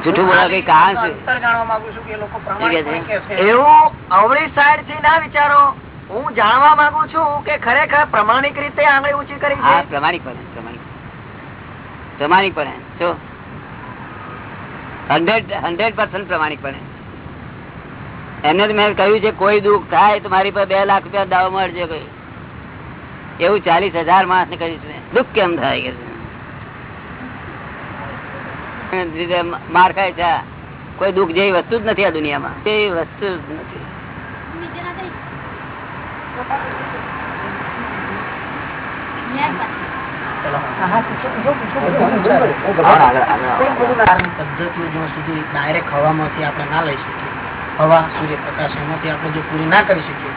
જૂઠું કઈ કે. એવું અવળી સાઈડથી ના વિચારો. હું જાણવા માંગુ છું કે ખરેખર પ્રમાણિક રીતે આંગળી ઊંચી કરી હા છે પ્રમાણિકપણે પ્રમાણિક પ્રમાણિકપણે શું હંડ્રેડ હંડ્રેડ પર્સન્ટ પ્રમાણિકપણે એમને તો મેં કહ્યું છે કોઈ દુઃખ થાય તો મારી પર બે લાખ રૂપિયા દાવ મળશે એવું ચાલીસ હજાર માણસ ને કહ્યું છે. દુઃખ કેમ થાય કે માર ખાય છે, કોઈ દુઃખ જેવી વસ્તુ જ નથી આ દુનિયામાં. તે વસ્તુ જ નથી. હવામાંથી આપણે ના લઈ શકીએ. હવા, સૂર્યપ્રકાશ, એમાંથી આપણે પૂરી ના કરી શકીએ,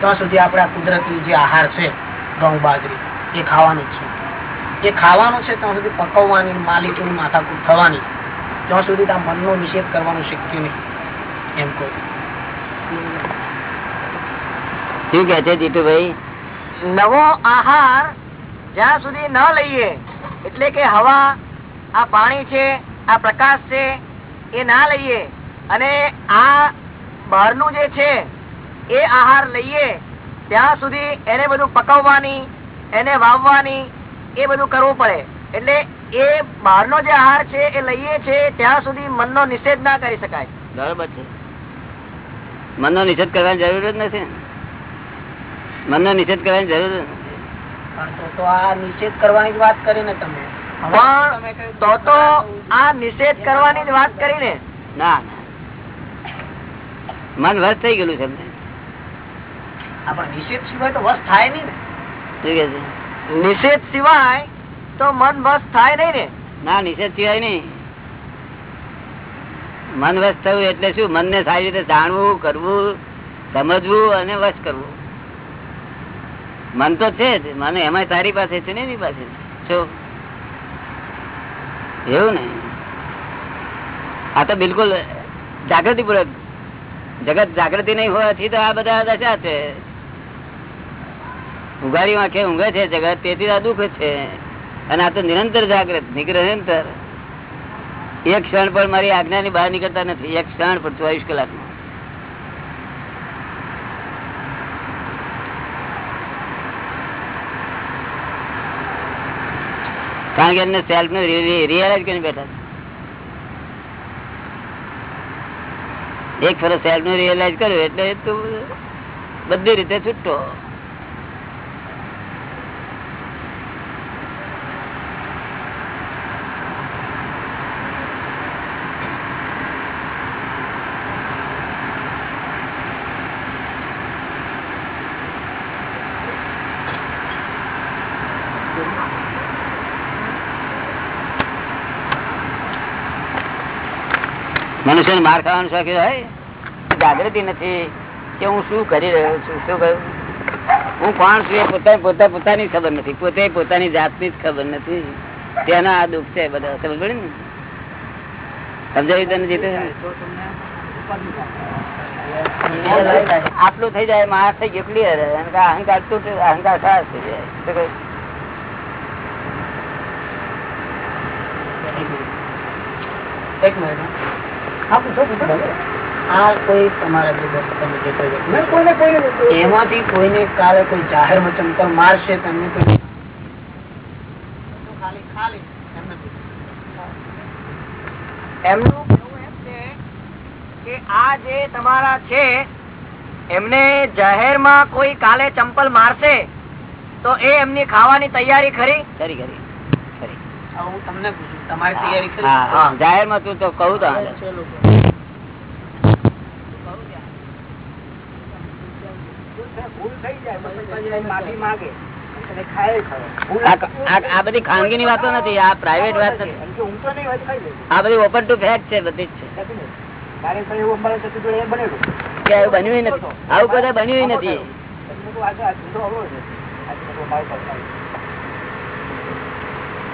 ત્યાં સુધી આપણે આ કુદરતી જે આહાર છે ઘઉં બાજરી, એ ખાવાનું જ છે. એ ખાવાનું છે ત્યાં સુધી પકવવાની માલિકીની માથાકૂટ થવાની ત્યાં સુધી ત્યાં મનનો નિષેધ કરવાનું શક્ય નહીં. એમ કહું. શું કે છે જીતુભાઈ? નવો આહાર જ્યાં સુધી ન લઈએ એટલે કે હવા આ પાણી છે આ પ્રકાશ છે એ ના લઈએ અને આ બહારનું જે છે એ આહાર લઈએ ત્યાં સુધી એને બધું પકવવાની એને વાવવાની એ બધું કરવું પડે. એટલે એ બહારનો જે આહાર છે એ લઈએ છે ત્યાં સુધી મનનો નિષેધ ના કરી શકાય. બરોબર છે. મનનો નિષેધ કરવાની જરૂર જ નથી. મનનો નિષેધ કરવાની જરૂર જ તો તો આ નિષેધ કરવાની જ વાત કરીને તમે. પણ તો તો આ નિષેધ કરવાની જ વાત કરી ના ના. મન વશ થઈ ગયેલું છે નિષેધ સિવાય તો વસ થાય નહીં ને. શું કે છે? નિષેધ સિવાય તો મન બસ થાય નઈ ને. ના, નિષેધ સિવાય નઈ મન વસ થયું એટલે શું? મનને સારી રીતે જાણવું, કરવું, સમજવું અને વશ કરવું. મન તો છે જ, મન એમાં તારી પાસે છે ને એની પાસે? શું એવું ને? આ તો બિલકુલ જાગૃતિ પૂર્વક જગત જાગૃતિ નહીં હોવાથી તો આ બધા દશા છે. ઉઘાડી વાંખે ઊંઘે છે જગત, તેથી આ દુઃખ છે. અને આ તો નિરંતર જાગૃત નિરંતર એક ક્ષણ પણ મારી આજ્ઞાની બહાર નીકળતા નથી, એક ક્ષણ પણ ચોવીસ કલાકમાં. કારણ કે એમને સેલ્ફનું રિયલાઇઝ કરીને બેઠા એક ફરજ સેલ્ફનું રિયલાઇઝ કર્યું એટલે તું બધી રીતે છૂટો. મનુષ્ય માર ખાવાનું શોખ હોય? જાગૃતિ નથી કે હું શું કરી રહ્યો છું, શું કહ્યું હું કોણ છું એ પોતા પોતા પોતાની ખબર નથી. પોતે પોતાની જાતની જ ખબર નથી. તેના આ દુઃખ છે બધા. સમજ પડે ને? સમજાવી તને જીતે? આટલું થઈ જાય, માણસ થઈ ગયો ક્લિયર અહંકાર તૂટે, અહંકાર ખાસ થઈ જાય. એક મિનિટ આ કોઈ તમારા જે તમે જે કોઈ એમાંથી કોઈને કાલે કોઈ જાહેરમાં ચંપલ મારશે તમને કોઈ ખાલી ખાલી એમનું કહેવું એમ છે કે આ જે તમારા છે એમને જાહેરમાં કોઈ કાલે ચંપલ મારશે તો એ એમની ખાવાની તૈયારી ખરી ખરી. હું તમને પૂછું. તમારી તૈયારી કરી હા હા તું તો કહું તો આ આ- આ બધી ખાનગી ની વાતો નથી આ પ્રાઇવેટ વાત નથી. આ બધી ઓપન ટુ ફેક્ટ છે બધી જ છે. કે આવું બન્યું નથી. આવું બધા બન્યું નથી. તો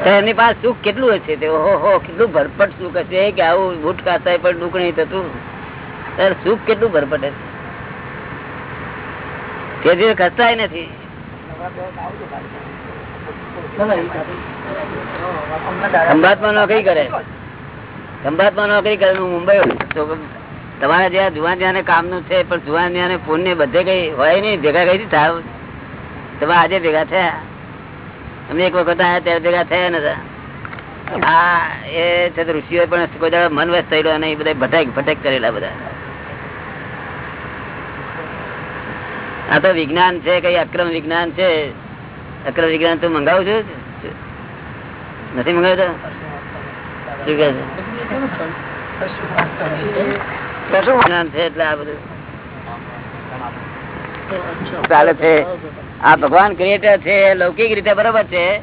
એમની પાસે સુખ કેટલું હશે? તે ઓહો કેટલું ભરપટ સુખ હશે? કે આવું બૂટ ખાતા પણ દુઃખ નહીં થતું ત્યારે સુખ કેટલું ભરપટ હશે? તે જે નથી. કરે. ખંભાતમાં નોકરી કરે હું મુંબઈ તમારે જ્યાં જુવાન જ્યાં કામનું છે, પણ જુવાન જ્યાં ને બધે કઈ હોય નહીં. ભેગા કઈ થાવ? તમે આજે ભેગા થયા. એક વખત આયા ત્યારે ભેગા થયા નતા હા, એ છે ઋષિઓ પણ કોઈ દાડો મન વસ્ત થયેલો એ બધા ભટક ભટક કરેલા બધા. આ તો વિજ્ઞાન છે, કઈ અક્રમ વિજ્ઞાન છે. અક્રમ વિજ્ઞાન તું મંગાવું છું? નથી મંગાવ્યું શું વિજ્ઞાન છે એટલે આ બધું. ચાલે છે. આ ભગવાન ક્રિએટર છે, લૌકિક રીતે બરોબર છે.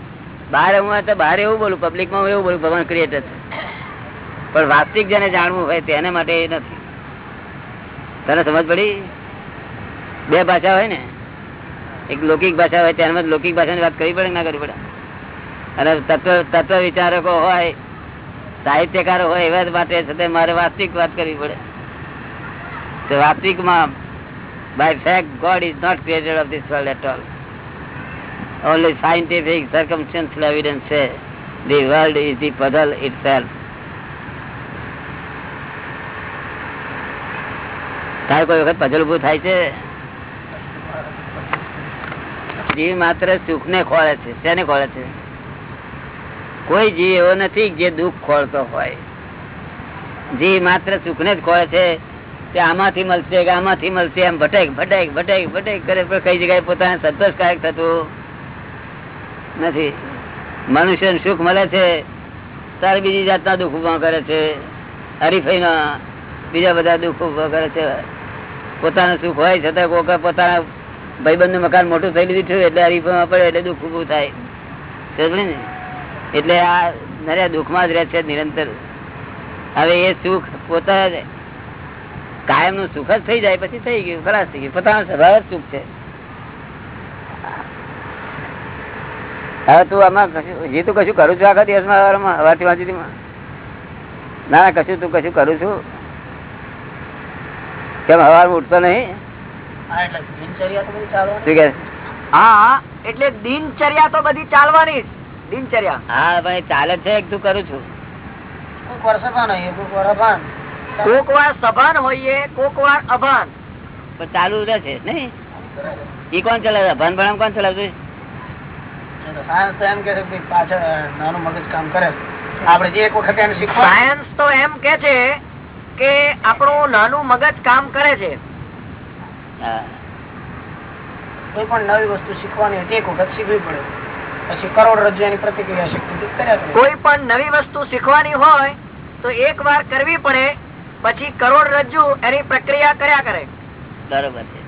બહાર હું તો બહાર એવું બોલું પબ્લિકમાં હું એવું બોલું, ભગવાન ક્રિએટર છે. પણ વાસ્તવિક જેને જાણવું હોય તેને માટે એ નથી. તને સમજ પડી? બે ભાષા હોય ને. એક લૌકિક ભાષા હોય ત્યારમાં લૌકિક ભાષાની વાત કરવી પડે ના કરવી પડે? અને તત્વ તત્વ વિચારકો હોય, સાહિત્યકારો હોય, એવા માટે છતાં મારે વાસ્તવિક વાત કરવી પડે. તો વાસ્તવિકમાં by fact God is not creator of this world at all. Only scientific circumstantial evidence says the world is the puzzle itself. તારે કોઈ વખત પઝલ ઉભું થાય છે જીવ માત્ર સુખ ને ખોળે છે તેને ખોળે છે કોઈ જીવ એવો નથી જે દુઃખ ખોળતો હોય જીવ માત્ર સુખ ને જ ખોળે છે કે આમાંથી મળશે, કે આમાંથી મળશે, એમ ભટેક ભટેક ભટેક, ભટક કરે, પણ કઈ જગ્યાએ પોતાને સંતોષકારક થતું નથી. મનુષ્યને સુખ મળે છે તારે બીજી જાતના દુઃખ ઊભા કરે છે. હરીફાઈના બીજા બધા દુઃખ ઊભા કરે છે. પોતાનું સુખ હોય છતાં કોક પોતાના ભાઈબંધનું મકાન મોટું થઈ લીધું એટલે હરીફાઈમાં પડે, એટલે દુઃખ ઉભું થાય. ને? એટલે આ નર્યા દુઃખમાં જ રહે છે નિરંતર. હવે એ સુખ પોતા કાયમનું સુખ જ થઈ જાય પછી થઈ ગયું ખલાસ થઈ ગયું. પોતાનો સ્વભાવ જ સુખ છે. હવે તું આમાં કશું જે તું કશું કરું છું આખા દિવસમાં સવારમાં સવારથી વાંચી ના ના કશું તું કશું કરું છું? કેમ હવાર ઉઠતો નહીં? હા, એટલે દિનચર્યા તો બધી ચાલવાની. હા એટલે દિનચર્યા તો બધી ચાલવાની જ. દિનચર્યા. હા ભાઈ ચાલે છે એક તું કરું છું. કોક વાર સભાન હોઈએ કોક વાર અભાન. ચાલુ રહેશે નહીં? એ કોણ ચલાવે? અભાન ભણામ કોણ ચલાવતું નાનું મગજ કામ કરે. આપણે જે એક વખત એને સાયન્સ તો એમ કે છે કે આપણું નાનું મગજ કામ કરે છે. હા. કોઈ પણ નવી વસ્તુ શીખવાની હોય તો એક વખત શીખવી પડે. પછી કરોડ રજ્જુ પ્રતિક્રિયા શક્તિ કોઈ પણ નવી વસ્તુ શીખવાની હોય તો એક વાર કરવી પડે. પછી કરોડ રજ્જુ એની પ્રક્રિયા કર્યા કરે. બરોબર છે.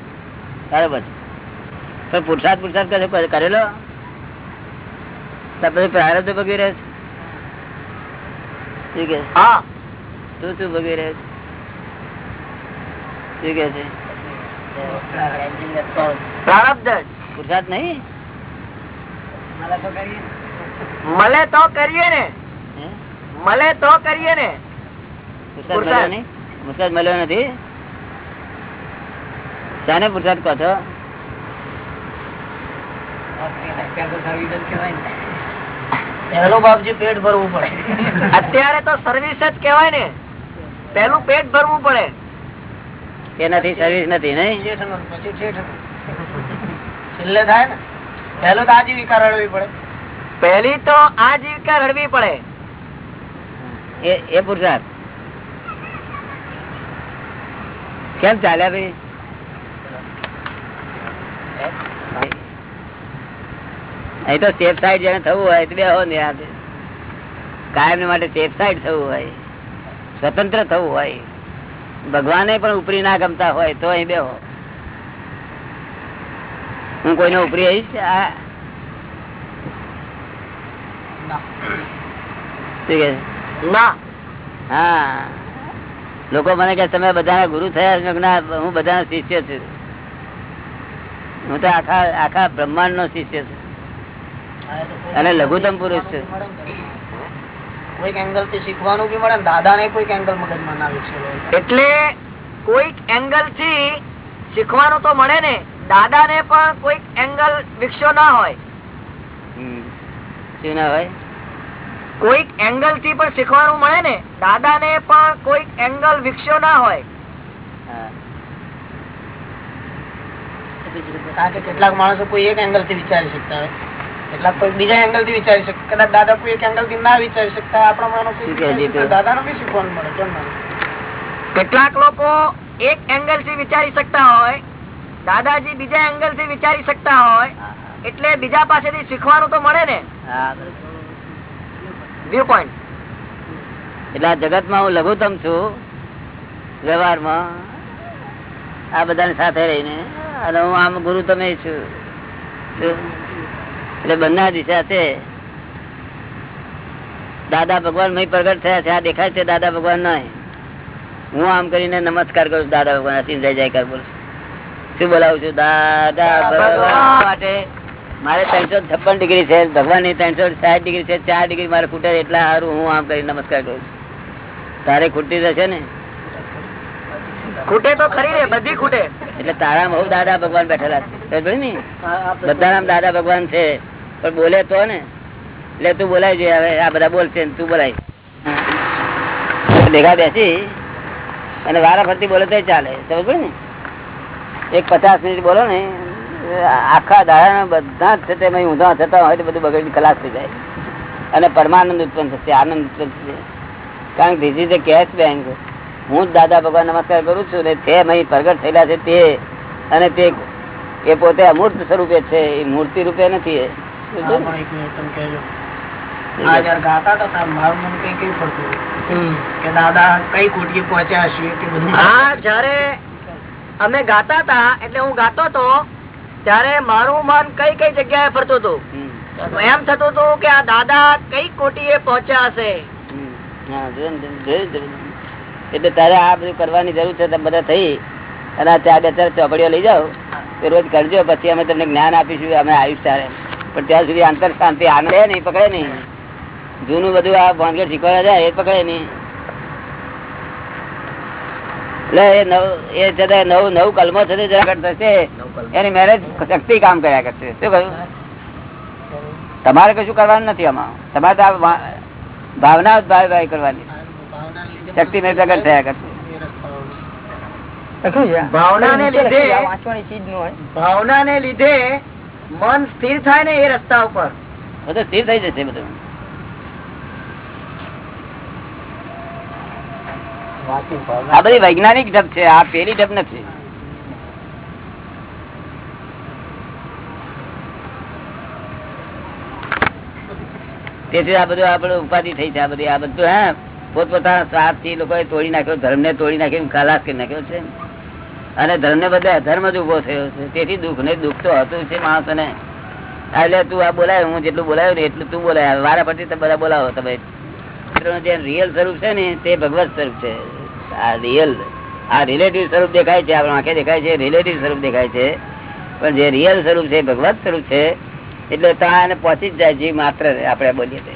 બરોબર છે. પુરસાદ પુરસાદ કરેલો? પછી પ્રારબ્ધ ભોગવી રહે છે? હા. તું શું ભોગવી રહે છે? શું કે છે? પ્રારબ્ધ. પુરસાદ નહીં? મારે તો કરીએ. મળે તો કરીએ ને? મળે તો કરીએ ને. પુરસાદ. મળ્યો નથી? શાને પુરસાદ કહો છો? બાપજી પેટ ભરવું પડે. અત્યારે તો સર્વિસ જ કેવાય ને. પેલું પેટ ભરવું પડે. કે નથી સર્વિસ નથી નહીં શેઠનું, પછી શેઠનું. છેલ્લે થાય ને. પહેલો તો આજીવિકા રડવી પડે. પહેલી તો આજીવિકા રડવી પડે. એ એ પુરસાદ. કેમ ચાલ્યા ભાઈ? અહીં તો સેફ સાઈડ જેને થવું હોય તો બેહો ને યાદ કાયમ માટે સેફ સાઈડ થવું હોય. સ્વતંત્ર થવું હોય. ભગવાને પણ ઉપરી ના ગમતા હોય તો અહીં બેહો. હું કોઈને ઉપરી આવીશ? આ હા. લોકો મને કે તમે બધાના ગુરુ થયા હું બધા શિષ્ય છું. હું તો આખા આખા બ્રહ્માંડ નો શિષ્ય છું. અને લઘુત્તમ પુરુષ છું. કોઈક એંગલથી શીખવાનું બી મળે દાદા ને કોઈક એંગલ મગજમાં ના વિકસેલો એટલે કોઈક એંગલથી શીખવાનું તો મળે ને દાદા ને પણ કોઈક એંગલ વિકસ્યો ના હોય. શું ના હોય? કોઈક એંગલથી પણ શીખવાનું મળે ને દાદા ને પણ કોઈક એંગલ વિકસ્યો ના હોય. કારણ કે કેટલાક માણસો કોઈ એક એંગલથી વિચારી શકતા હોય. કેટલાક કોઈ બીજા એંગલથી વિચારી શકે કદાચ દાદા કોઈ એક એંગલથી ના વિચારી શકતા. આપણા? દાદા નું બી શીખવાનું મળે. કેમ કેટલાક લોકો એક એંગલથી વિચારી શકતા હોય દાદાજી બીજા એંગલથી વિચારી શકતા હોય એટલે બીજા પાસેથી શીખવાનું તો મળે ને. હા. વ્યૂ પોઈન્ટ એટલે આ જગતમાં હું લઘુત્તમ છું વ્યવહારમાં. આ બધાની સાથે રહીને. અને હું આમ ગુરુ તમે છું. એટલે બંને દિશા છે. દાદા ભગવાન મય પ્રગટ થયા છે આ દેખાય છે દાદા ભગવાન ના હું આમ કરીને નમસ્કાર કરું છું દાદા ભગવાન અસીમ જય જયકાર બોલું શું બોલાવું છું? દાદા ભગવાન. માટે મારે ત્રણસો છપ્પન ડિગ્રી છે ભગવાનની ત્રણસો સાઠ ડિગ્રી છે ચાર ડિગ્રી મારે ખૂટે એટલા સારું હું આમ કરી નમસ્કાર કરું છું. તારે ખૂટતી જશે ને? ખૂટે તો ખરી ને બધી ખૂટે. એટલે તારા બહુ દાદા ભગવાન બેઠેલા છે. ને બધા નામ દાદા ભગવાન છે પણ બોલે તો ને. એટલે તું બોલાય છે હવે આ બધા બોલશે ને તું બોલાય. ભેગા બેસી અને વારા ફરતી બોલે તો ચાલે. સમજ ને? એક પચાસ મિનિટ બોલો ને આખા દાડા બધા જ છે તે ઊંધા થતા હોય તો બધું બગડી ખલાસ થઈ જાય. અને પરમાનંદ ઉત્પન્ન થશે આનંદ ઉત્પન્ન થશે. કારણ કે ધીસ ઇઝ કેશ બેંક હું જ દાદા ભગવાન નમસ્કાર કરું છું ને તે અહીં પ્રગટ થયેલા છે તે. અને તે એ પોતે અમૂર્ત સ્વરૂપે છે એ મૂર્તિ રૂપે નથી એ. અમે ગાતા હતા એટલે હું ગાતો હતો ત્યારે મારું મન કઈ કઈ જગ્યાએ ફરતું હતું? એમ થતું હતું કે આ દાદા કઈ કોટીએ પહોંચ્યા હશે. એટલે તારે આ બધું કરવાની જરૂર છે બધા થઈ. અને આ ચાર બે ચાર ચોપડીઓ લઈ જાઓ. તે રોજ કરજો પછી અમે તમને જ્ઞાન આપીશું અમે આવીશ તારે. પણ ત્યાં સુધી અંતર શાંતિ આનંદ નહીં પકડે નહીં. જૂનું બધું આ ભોંગેટ શીખવાડવા જાય એ પકડે નહીં. એટલે એ નવ એ છતાં નવ નવ કલમો છે જરા થશે. એની મેરેજ શક્તિ કામ કર્યા કરશે. શું કહ્યું? તમારે કશું કરવાનું નથી આમાં. તમારે તો ભાવના જ ભાઈ ભાઈ કરવાની. શક્તિ મેં પ્રગટ થયા કરશે. ભાવનાને લીધે લીધે મન સ્થિર થાય ને એ રસ્તા ઉપર. બધું સ્થિર થઈ જશે બધું. આ બધી વૈજ્ઞાનિક ઢબ છે, આ પેલી ઢબ નથી. તેથી આ બધું આપડે ઉપાધિ થઈ છે, આ બધી, આ બધું, હે? પોતપોતાના સ્વાર્થથી લોકો તોડી નાખ્યો ધર્મ ને તોડી નાખ્યો ખલાસ કરી નાખ્યો છે. અને ધર્મ ને બધા અધર્મ જ ઊભો થયો છે. તેથી દુઃખ ને દુઃખ તો હતું છે માણસો ને એટલે તું આ બોલાય, હું જેટલું બોલાયો ને એટલું તું બોલાય. વારા પરથી બધા બોલાવો, તમે. જે રિયલ સ્વરૂપ છે ને, તે ભગવત સ્વરૂપ છે. આ રિયલ આ રિલેટિવ સ્વરૂપ દેખાય છે આપણા આંખે દેખાય છે રિલેટિવ સ્વરૂપ દેખાય છે. પણ જે રિયલ સ્વરૂપ છે ભગવત સ્વરૂપ છે એટલે ત્યાં પહોંચી જ જાય જે માત્ર આપણે બોલીએ તે.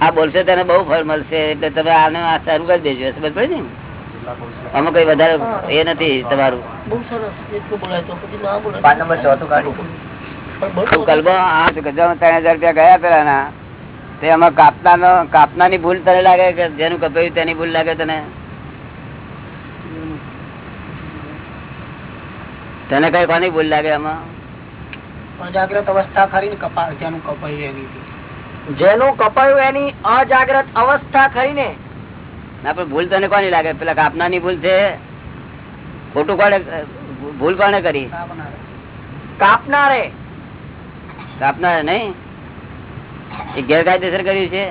આ બોલશે તેને બહુ ફળ મળશે એટલે તમે આને આ સારું કરી દેજો સમજ પડે ને? આમાં કઈ વધારે એ નથી તમારું. ના ના. કાપના કાપનાની ભૂલ તને લાગે કે જેનું કપાયું તેની ભૂલ લાગે તને? તને કઈ કોની ભૂલ લાગે આમાં? અજાગ્રત અવસ્થા ખરી જેનું કપાયું એની જેનું કપાયું એની અજાગ્રત અવસ્થા ખરી ને ના પણ ભૂલ તને કોની લાગે? પેલા કાપનાની ભૂલ છે. ખોટું કોને ભૂલ કોને કરી? કાપનારે. કાપનારે. નહીં? એ ગેરકાયદેસર કર્યું છે?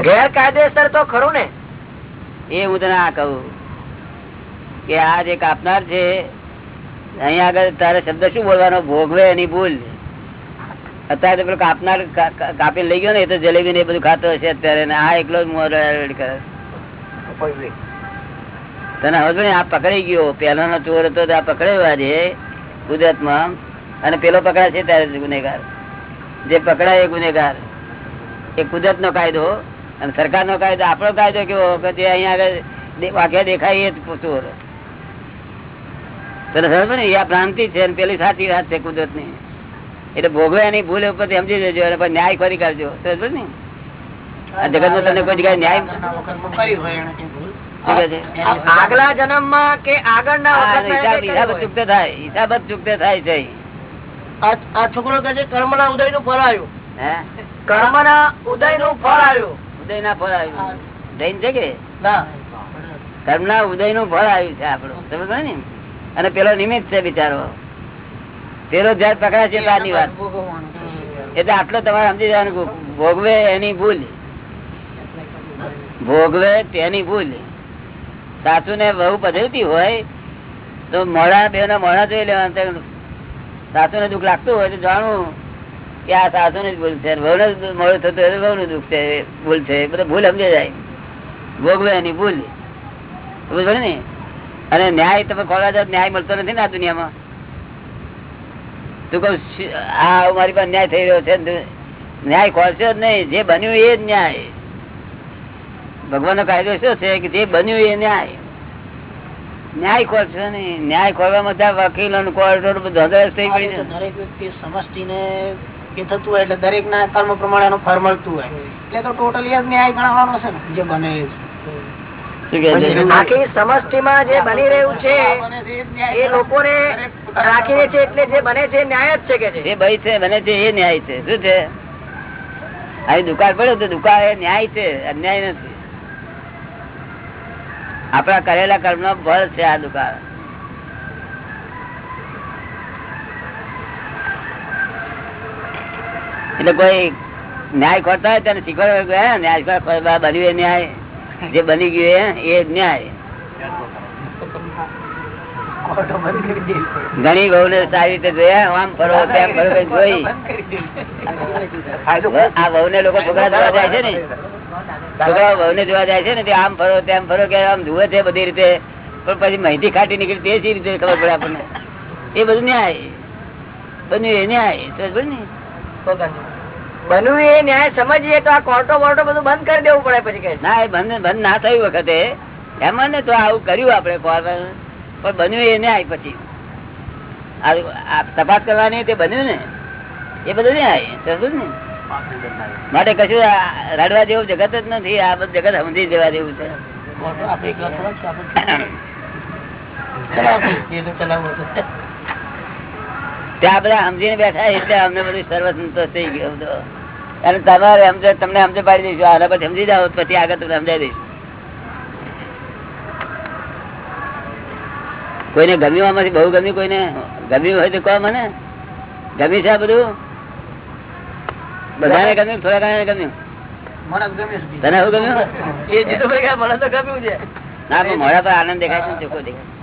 ગેરકાયદેસર તો ખરું ને. એ હું તને આ કહું. કે આ જે કાપનાર છે અહીંયા આગળ તારે શબ્દ શું બોલવાનો? ભોગવે એની ભૂલ. અત્યારે તો પેલો કાપનાર કા- કા- કાપીને લઈ ગયો ને એ તો જલેબી ને એ બધું ખાતો હશે અત્યારે ને આ એકલો જ મોં કરે. તને હવે ને આ પકડાઈ ગયો. પેલાનો ચોર હતો તો આ પકડાયો આજે કુદરતમાં અને પેલો પકડાય છે ત્યારે ગુનેગાર. જે પકડાય એ ગુનેગાર. એ કુદરત નો કાયદો. અને સરકાર નો કાયદો. આપણો કાયદો કેવો? કે જે અહીંયા આગળ વાક્ય દેખાય એ જ ચોર. તને સમજ ને? આ ભ્રાંતિ છે પેલી સાચી વાત છે કુદરતની એટલે ભોગવે એની ભૂલ ઉપર સમજી જજો અને ન્યાય કરી કાઢજો. સમજ ને? આ કોઈ જગ્યાએ ન્યાય કરી હોય એણે કંઈ ભૂલ. શું કહે છે? આ- આગલા જન્મમાં કે આગળના આ વખતમાં હિસાબ એને હિસાબ જ કર્યું હોય. ચૂકતે થાય હિસાબ જ ચૂકતે થાય છે. આ આ છોકરો કહે છે કર્મના ઉદયનું ફળ આવ્યું. હે? કર્મના ઉદયનું ફળ આવ્યું. ઉદય ના ફળ આવ્યું. જૈન છે કે? કર્મ ના. ઉદયનું ફળ આવ્યું છે આપણું. સમજ ને? અને પેલો નિમિત્ત છે બિચારો. પેલો જયારે પકડાય છે ત્યારની વાત. એટલે આટલો તમારે સમજી જવાનું ભોગવે એની ભૂલ. ભોગવે તેની ભૂલ. સાસુ ને બહુ પધરતી હોય તો મોડા બે ના મોડા જોઈ લેવાના સાસુ ને દુઃખ લાગતું હોય તો જાણવું કે આ સાસુ ને જ ભૂલ છે. બહુ ને મોડું થતું હોય તો નું દુઃખ છે ભૂલ છે. બધા ભૂલ સમજે જાય. ભોગવે એની ભૂલ. સમજ ને? અને ન્યાય તમે ખોલવા ન્યાય મળતો નથી ને આ દુનિયામાં. તું કઉ આ મારી પાસે ન્યાય થઈ રહ્યો છે ન્યાય ખોલશો જ નહીં. જે બન્યું એ જ ન્યાય. ભગવાન નો કાયદો શું છે કે જે બન્યું એ ન્યાય? ન્યાય ખોલશો નહીં. ન્યાય ખોલવામાં ત્યાં વકીલો કોર્ટો ને થઈ પડી દરેક વ્યક્તિ સમષ્ટિને એ થતું હોય એટલે દરેક ના કર્મ પ્રમાણે એનું ફળ મળતું હોય. એટલે તો ટોટલી જ ન્યાય ગણવાનો છે ને. જે બને એ આખી સમષ્ટિમાં જે બની રહ્યું છે એ જ ન્યાય એ લોકોને રાખીને છે એટલે જે બને છે ન્યાય જ છે કે જે ભાઈ છે બને છે એ ન્યાય છે. શું છે? અહીં દુકાળ પડ્યો તો દુકાળ એ ન્યાય છે અન્યાય નથી. આપણા કરેલા કર્મ નો ફળ છે આ દુકાળ. એટલે કોઈ ન્યાય ખોરતા હોય તેને શીખવાડવા ન્યાય ખોરવા બન્યું ન્યાય. જે બની ગયું એ ન્યાય. ઘણી બહુ ને સારી રીતે જોયા આમ ફરો તેમ ફરો જોઈ. આ બહુ ને લોકો છોકરા જોવા જાય છે ને. છોકરાઓ બહુ ને જોવા જાય છે ને તે આમ ફરો તેમ ફરો કે આમ જુએ છે બધી રીતે. પણ પછી માહિતી ખાટી નીકળી તે સી રીતે ખબર પડે આપણને? એ બધું ન્યાય. બન્યું એ ન્યાય. તો પડી ને બન્યું એ ન્યાય સમજીએ તો આ કોર્ટો બોર્ટો બધું બંધ કરી દેવું પડે પછી કે ના એ બંધ બંધ ના થયું વખતે એમાં ને તો આવું કર્યું આપણે પણ બન્યું એ ન્યાય પછી. તપાસ કરવાની તે બન્યું ને? એ બધું ન્યાય સમજું ને? માટે કશું રડવા જેવું જગત જ નથી આ બધું જગત સમજી જવા જેવું છે. ત્યાં બધા સમજીને બેઠા એટલે અમને બધું સર્વ સંતોષ થઈ ગયો બધો અને તમારે સમજ તમને સમજ પાડી દઈશું આના પછી સમજી જાઓ પછી આગળ તમને સમજાવી દઈશું. કોઈને ગમ્યું આમાંથી? બહુ ગમ્યું કોઈને? ગમ્યું હોય તો કહો મને. ગમ્યું છે આ બધું? બધાને ગમ્યું? થોડા ઘણા ગમ્યું. તને શું ગમ્યું? મને તો ગમ્યું છે. ના પણ મોડા પર આનંદ દેખાય છે ચોખ્ખો દેખાય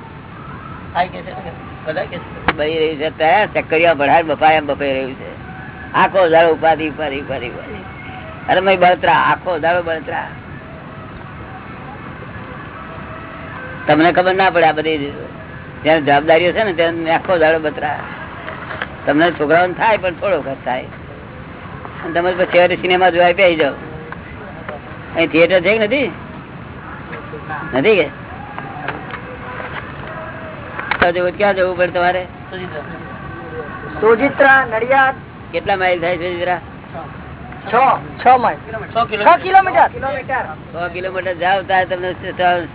બની રહ્યું છે ત્યાં ચક્કરિયા ભરાય બપાય એમ બપાઈ રહ્યું છે. આખો દાડો ઉપાધિ ઉપાધિ ઉપાધિ ઉપાધિ. અરે ભાઈ બળતરા, આખો દાડો બળતરા. તમને ખબર ના પડે આ બધી ત્યાં જવાબદારીઓ છે ને ત્યાં આખો દાડો બતરા. તમને છોકરાઓને થાય પણ થોડો વખત થાય. તમે છેવટે સિનેમા જોવા પી જાઓ. અહીં થિયેટર છે કે નથી? નથી કે? ક્યાં જવું પડે તમારે? સોજિત્રા નડિયાદ. કેટલા માઇલ થાય છે જરા? છ. છ માઇલ. છ છ કિલોમીટર. કિલોમીટર. કિલોમીટર સો કિલોમીટર જાવ ત્યારે તમને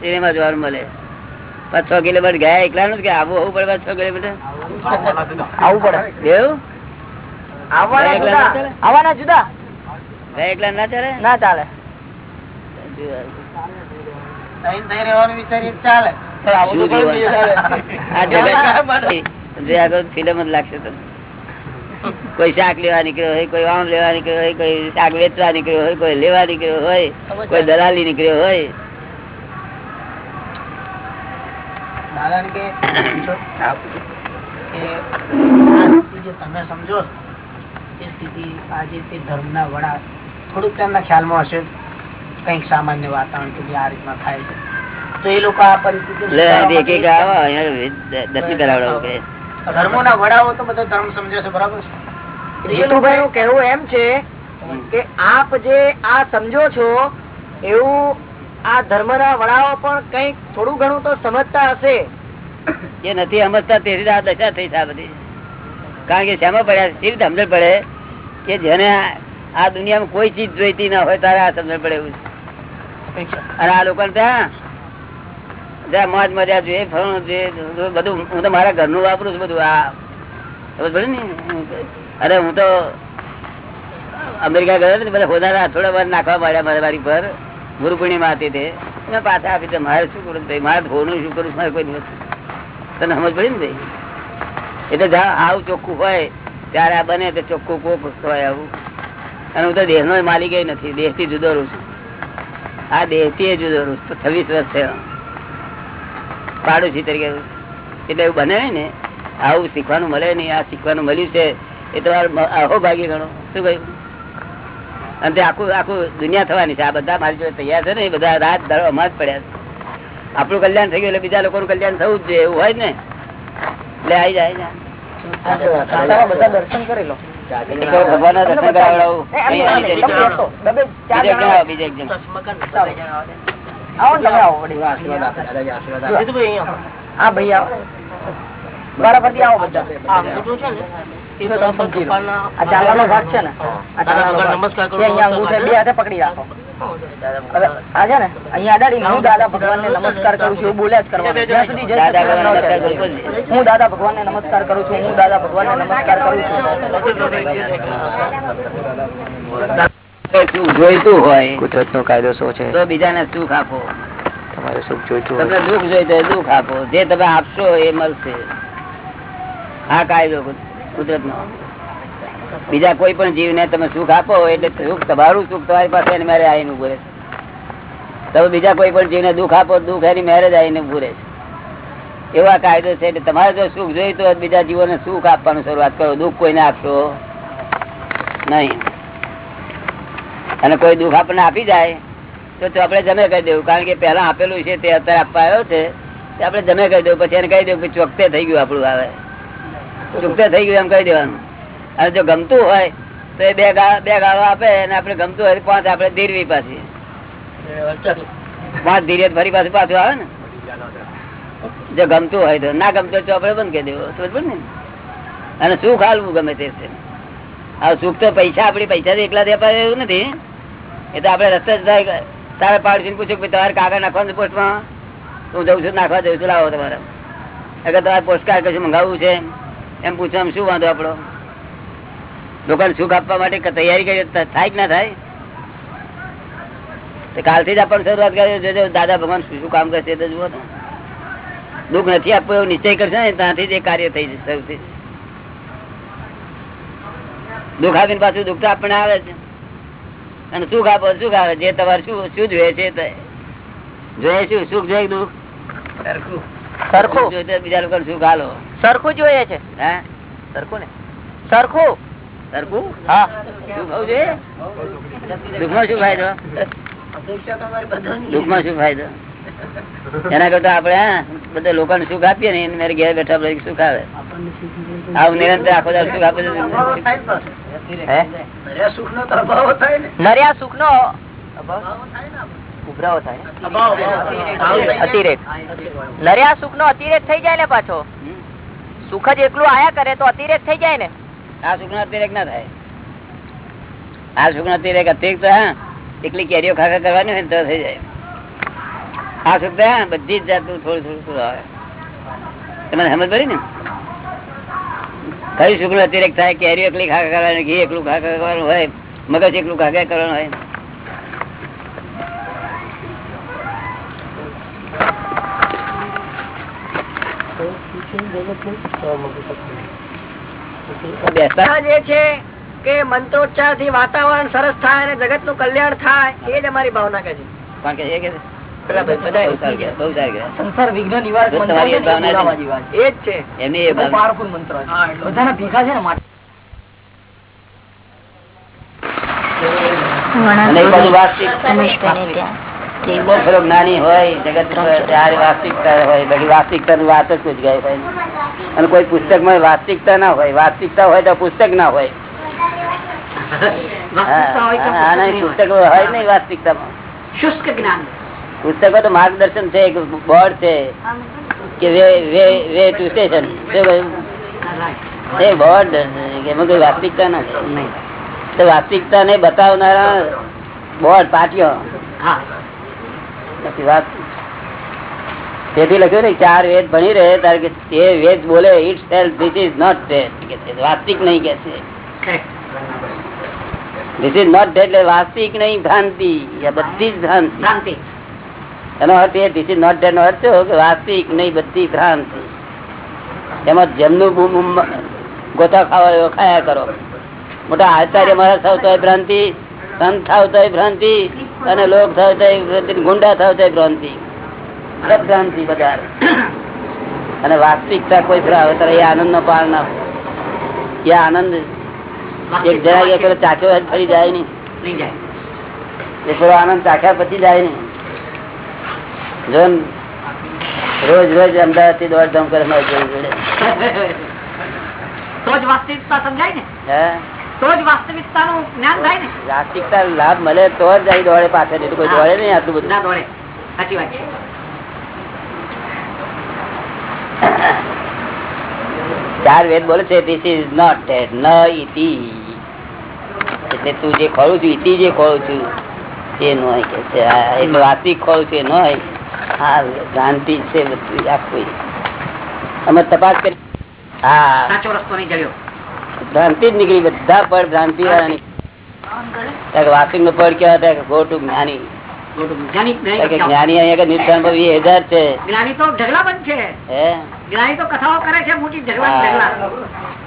સિનેમા જોવાનું મળે. પાંચ છ કિલોમીટર ગયા એકલા નું આવું પડે છ કિલોમીટર? આવવું પડે. એવું? આવવાના એકલા ના ચાલે? ચાલે? ફિલ્મ જ લાગશે તમને. કોઈ શાક લેવા નીકળ્યો હોય કોઈ આમ લેવા નીકળ્યો હોય કોઈ શાક વેચવા નીકળ્યો હોય કોઈ લેવા નીકળ્યો હોય કોઈ દલાલી નીકળ્યો હોય. તમે સમજો એ સ્થિતિ આજે તે ધર્મના વડા થોડુંક તેમના ખ્યાલમાં હશે. કંઈક સામાન્ય વાતાવરણ કે આ રીતના થાય છે. તો એ લોકો આ પરિસ્થિતિ દર્શન કરાવડાવો કે ધર્મોના વડાઓ તો બધા ધર્મ સમજે છે બરાબર છે? જીતુભાઈ નું કેવું એમ છે કે આપ જે આ સમજો છો એવું આ ધર્મના વડાઓ પણ કંઈક થોડું ઘણું તો સમજતા હશે. એ નથી સમજતા તેથી આ દશા થઈ છે બધી. કારણ કે શેમાં પડ્યા? કેવી રીતે સમજણ પડે? કે જેને આ દુનિયામાં કોઈ ચીજ જોઈતી ના હોય તારે આ સમજણ પડે એવું અને આ લોકો ત્યાં મોજ મજા જોઈએ, ફરવાનું જોઈએ બધું હું તો મારા ઘરનું વાપરું છું બધું, આ ખબર ને? અરે હું તો અમેરિકા ગયો ને બધા હોદાના થોડા વાર નાખવા માંડ્યા મારા મારી પર. ગુરુ પૂર્ણિમા હતી તે. મેં પાછા આપી તો મારે શું કરું? ભાઈ, મારે ધોનું શું કરું? મારે કોઈ દિવસ તને સમજ પડી ને ભાઈ? એટલે જ્યાં આવું ચોખ્ખું હોય, ત્યારે આ બને તો ચોખ્ખું કોક હોય આવું. અને હું તો દેહ નો માલિક નથી દેહથી જુદો રહું છું. આ દેહથી જુદો રહું છું. છવ્વીસ વર્ષ થયા. પાડોશી તરીકે. એટલે એવું બને ને. આવું શીખવાનું મળે નહીં. આ શીખવાનું મળ્યું છે. એ તો આહો ભાગી ગણો. શું કહ્યું? અને આખું આખું દુનિયા થવાની છે. આ બધા મારી જોડે તૈયાર છે ને. એ બધા રાત અમાર પડ્યા છે. આપણું કલ્યાણ થઈ ગયું એટલે બીજા લોકોનું કલ્યાણ થવું જ જોઈએ. એવું હોય ને. એટલે આવી જાય બધા દર્શન કરી લો. ભગવાન દર્શન કરાવડાવું. બીજે એક જણ આવો, બીજે એક જણ. આવો તમે આવો વળી. હા ભાઈ આવો. બરાબરથી આવો બધા. હું. દાદા ભગવાન. નમસ્કાર કરો, છે ને? હું નમસ્કાર કરું છું જય દાદા ભગવાન ને નમસ્કાર કરું છું. જોઈતું હોય કુદરત નો કાયદો શું છે? તો બીજાને સુખ આપો. તમારે સુખ જોઈતું તમને દુઃખ જોઈતું દુઃખ આપો. જે તમે આપશો એ મળશે. આ કાયદો કુદરત નો બીજા કોઈ પણ જીવને તમે સુખ આપો એટલે સુખ તમારું સુખ તમારી પાસે એની મેરે આવીને ઉભું તમે બીજા કોઈ પણ જીવને દુઃખ આપો દુઃખ એની મેરે જ આવીને ઉભું રહેશે. એવો કાયદો છે એટલે તમારે જો સુખ જોઈતું હોય તો બીજા જીવોને સુખ આપવાનું શરૂઆત કરો. દુઃખ કોઈને આપશો નહીં. અને કોઈ દુઃખ આપણને આપી જાય, તો આપણે જમે કહી દેવું. કારણ કે પહેલા આપેલું છે તે અત્યારે આપવા આવ્યો છે, તે આપણે જમે કહી દેવું. પછી એને કહી દેવું કે ચોકતે થઈ ગયું આપણું આવે. ચૂકતે થઈ ગયું એમ કહી દેવાનું. અને જો ગમતું હોય, તો એ બે બે ગાળો આપે અને આપણે ગમતું હોય પાંચ આપણે ધીરવી પાછી. પાંચ ધીરે ફરી પાછું પાછું આવે ને. જો ગમતું હોય તો. ના ગમતું તો આપણે બંધ કહી દેવું. સમજ ને? અને શું ખાલવું ગમે તે છે? હવે સુખ તો પૈસા આપડી પૈસા એકલા દે અપાય એવું નથી. એ તો આપડે રસ્તે તારે પાડોશી પૂછ્યું કે તમારે કાગળ નાખવાનું પોસ્ટમાં? હું જઉં છું, નાખવા જઉં છું, લાવો તમારે. અગર તમારે પોસ્ટ કાર્ડ કશું મંગાવવું છે, એમ પૂછવામાં શું વાંધો આપણો? લોકોને સુખ આપવા માટે તૈયારી કરી થાય કે ના થાય? કાલથી જ આપણને શરૂઆત કરી દાદા ભગવાન શું શું કામ કરશે તો જુઓ દુઃખ નથી આપવું એવો નિશ્ચય કરશે ને, ત્યાંથી જ એ કાર્ય થઈ જશે સૌથી. દુઃખ આપીને પાછું દુઃખ તો આપણને આવે છે. અને સુખ આપો સુખ આવે. જે તમારે શું શું જોઈએ છે જોઈએ શું? સુખ જોઈએ દુઃખ? સરખું. જોઈએ બીજા લોકો સુખ હાલો સરખું જોઈએ છે. હે? સરખું ને? સરખું. સરખું? હા. સુખ જોઈએ દુઃખમાં શું ફાયદો? દુઃખમાં શું ફાયદો? એના કરતા આપડે બધા લોકો લોકોને સુખ આપીએ ને એને મારે ઘેર બેઠા આપણે સુખ આવે. આવું નિરંતર આખો સુખ આપે સુખ નો. ને નર્યા સુખ નો ને? અતિરેક. નર્યા સુખ નો અતિરેક થઈ જાય ને પાછો. સુખ જ એકલું આયા કરે તો અતિરેક થઈ જાય ને. આ સુખ નો અતિરેક ના થાય. આ સુખ નો અતિરેક અતિરેક તો હા એકલી કેરીઓ ખાખા કરવાની હોય તો થઈ જાય. આ શબ્દ બધી જ જાતનું થોડું થોડું થોડું આવે. તમને સમજ પડી ને? કયું સુખ અતિરેક થાય કેરીઓ એકલી ખાખા કરવાની ઘી એકલું ખાખા કરવાનું હોય મગજ એકલું ખાખા કરવાનું હોય? છે કે મંત્રોચ્ચારથી વાતાવરણ સરસ થાય અને જગતનું કલ્યાણ થાય એ જ અમારી ભાવના કે છે? સંસાર વિઘ્ન નિવારક મંત્ર એ જ છે એમની મંત્ર બધાના ભેગા છે ને માટે જ્ઞાની હોય જગત ત્યારે વાસ્તવિકતા હોય બાકી વાસ્તવિકતા ની વાત જ હોય અને કોઈ પુસ્તકમાં વાસ્તવિકતા ના હોય વાસ્તવિકતા હોય તો પુસ્તક ના હોય? પુસ્તક હોય નહીં વાસ્તવિકતામાં. શુષ્ક જ્ઞાન. પુસ્તકો તો માર્ગદર્શન છે એક બોર્ડ છે કે way way way to station. એ બહુ એમાં કોઈ વાસ્તવિકતા નથી તો વાસ્તવિકતા ને બતાવનારા બોર્ડ પાટીઓ તેથી લખ્યું ને ચાર વેદ ભણી રહે તારે કે તે વેદ બોલે itself this is not that વાસ્તવિક નહીં કે છે. ધીસ ઇઝ નોટ ધેટ એટલે વાસ્તવિક નહીં ભ્રાંતિ. બધી જ ભ્રાંતિ. એનો અર્થ એ ધીસ ઇઝ નોટ ધેટ નો અર્થ એવો કે વાસ્તવિક નહીં બધી ભ્રાંતિ. એમાં જમનું બૂમ ખાવા ખાયા કરો. મોટા આચાર્ય મહારાજ થાવ તો ભ્રાંતિ સંત થાવ તો ભ્રાંતિ અને લોક થાવ તો ભ્રાંતિ ગુંડા થાવ તો ભ્રાંતિ. ભ્રાંતિ બધા અને વાસ્તવિકતા કોઈ ત્યારે એ આનંદ નો પાર ના એ આનંદ એક જરા પેલો ચાખ્યો ફરી જાય નહીં. એ પેલો આનંદ ચાખ્યા પછી જાય નહીં. રોજ રોજ અમદાવાદથી કરે વાસ્તવિકતા લાભ મળે તો જ દોડે પાછળ. નહીં કોઈ દોડે નહીં આટલું બધું. દોડે. સાચી વાત ચાર વેદ બોલે છે ધીસ ઇઝ નોટ ન ઇતિ એટલે તું જે ખોળું છું ઇતિ જે ખોળું છું તે નો કે છે. એટલે વાસ્તવિક ખોળું છું એ નો હોય. ભ્રાંતિ છે બધું આખું અમે તપાસ કરી હા. સાચો રસ્તો જડ્યો. ભ્રાંતિ જ નીકળી બધા પડ ભ્રાંતિ વાળા વાસ્તવિકનું પડ કેવા થાય કે ખોટું જ્ઞાની. જ્ઞાની અહીંયા હજાર છે. જ્ઞાની તો ઢગલા બંધ છે. હે? જ્ઞાની તો કથાઓ કરે છે મોટી ઢગલા ઢગલા.